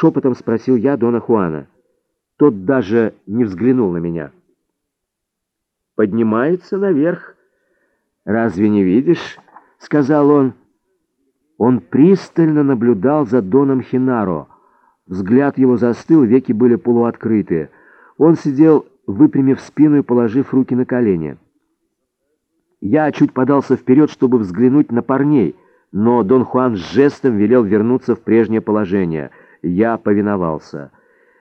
Шепотом спросил я Дона Хуана. Тот даже не взглянул на меня. «Поднимается наверх. Разве не видишь?» — сказал он. Он пристально наблюдал за Доном Хинаро. Взгляд его застыл, веки были полуоткрыты. Он сидел, выпрямив спину и положив руки на колени. Я чуть подался вперед, чтобы взглянуть на парней, но Дон Хуан жестом велел вернуться в прежнее положение. Я повиновался.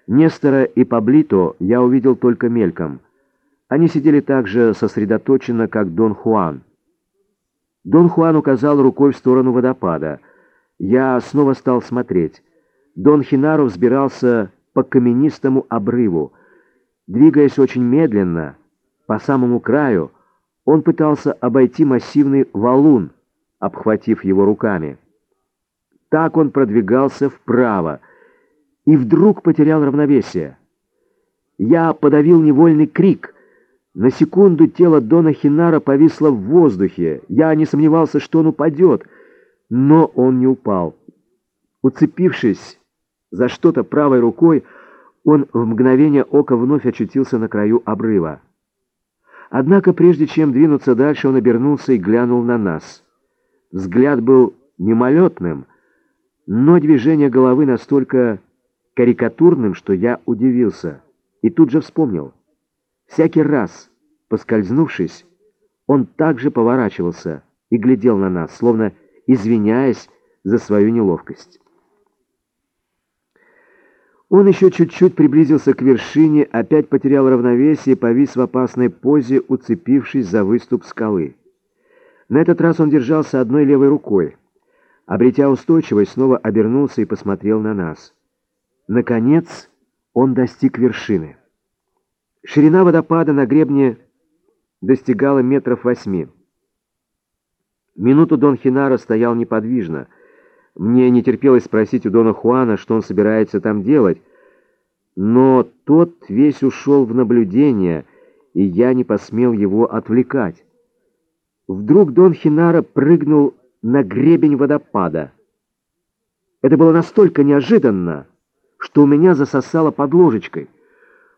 Нестора и Паблито я увидел только мельком. Они сидели так же сосредоточенно, как Дон Хуан. Дон Хуан указал рукой в сторону водопада. Я снова стал смотреть. Дон Хинаро взбирался по каменистому обрыву. Двигаясь очень медленно, по самому краю, он пытался обойти массивный валун, обхватив его руками. Так он продвигался вправо и вдруг потерял равновесие. Я подавил невольный крик. На секунду тело Дона Хинара повисло в воздухе. Я не сомневался, что он упадет, но он не упал. Уцепившись за что-то правой рукой, он в мгновение ока вновь очутился на краю обрыва. Однако прежде чем двинуться дальше, он обернулся и глянул на нас. Взгляд был мимолетным, но движение головы настолько карикатурным, что я удивился и тут же вспомнил. Всякий раз, поскользнувшись, он также поворачивался и глядел на нас, словно извиняясь за свою неловкость. Он еще чуть-чуть приблизился к вершине, опять потерял равновесие и повис в опасной позе, уцепившись за выступ скалы. На этот раз он держался одной левой рукой. Обретя устойчивость, снова обернулся и посмотрел на нас. Наконец он достиг вершины. Ширина водопада на гребне достигала метров восьми. Минуту Дон Хинара стоял неподвижно — мне не терпелось спросить у Дона Хуана, что он собирается там делать, но тот весь ушел в наблюдение, и я не посмел его отвлекать. Вдруг Дон Хинара прыгнул на гребень водопада. Это было настолько неожиданно, что у меня засосало под ложечкой.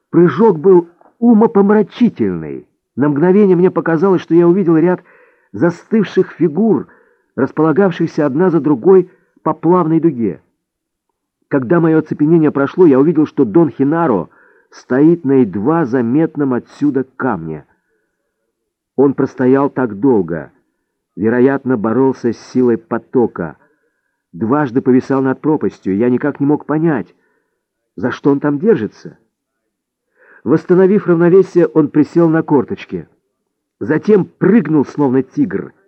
Прыжок был умопомрачительный. На мгновение мне показалось, что я увидел ряд застывших фигур, располагавшихся одна за другой, по плавной дуге. Когда мое оцепенение прошло, я увидел, что Дон Хинаро стоит на едва заметном отсюда камне. Он простоял так долго, вероятно, боролся с силой потока. Дважды повисал над пропастью, я никак не мог понять, за что он там держится. Восстановив равновесие, он присел на корточки. Затем прыгнул, словно тигр —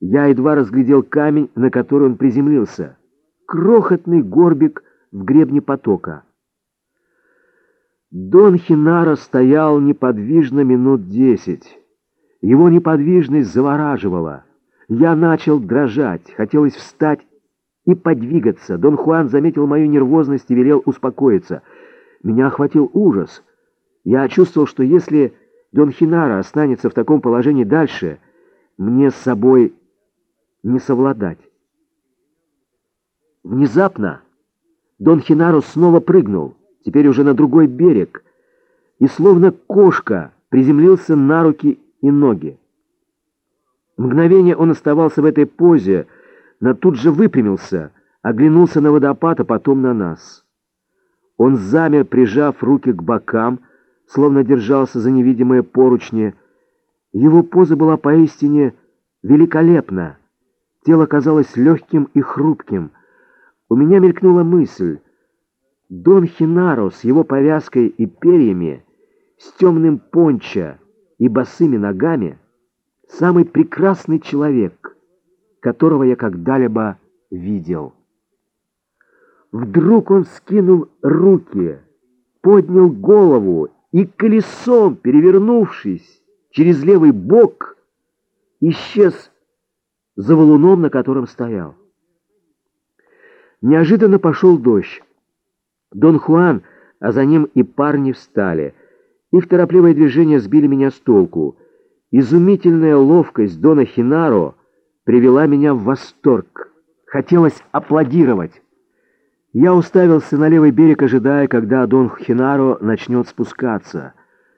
я едва разглядел камень, на который он приземлился. Крохотный горбик в гребне потока. Дон Хинаро стоял неподвижно минут десять. Его неподвижность завораживала. Я начал дрожать, хотелось встать и подвигаться. Дон Хуан заметил мою нервозность и велел успокоиться. Меня охватил ужас. Я чувствовал, что если Дон Хинаро останется в таком положении дальше, мне с собой не совладать. Внезапно Дон Хинаро снова прыгнул, теперь уже на другой берег, и словно кошка приземлился на руки и ноги. Мгновение он оставался в этой позе, но тут же выпрямился, оглянулся на водопад, а потом на нас. Он замер, прижав руки к бокам, словно держался за невидимые поручни. Его поза была поистине великолепна. Тело казалось легким и хрупким. У меня мелькнула мысль. Дон Хинаро с его повязкой и перьями, с темным пончо и босыми ногами — самый прекрасный человек, которого я когда-либо видел. Вдруг он скинул руки, поднял голову и колесом, перевернувшись через левый бок, исчез за валуном, на котором стоял. Неожиданно пошел дождь. Дон Хуан, а за ним и парни встали. Их торопливое движение сбили меня с толку. Изумительная ловкость Дона Хинаро привела меня в восторг. Хотелось аплодировать. Я уставился на левый берег, ожидая, когда Дон Хинаро начнет спускаться —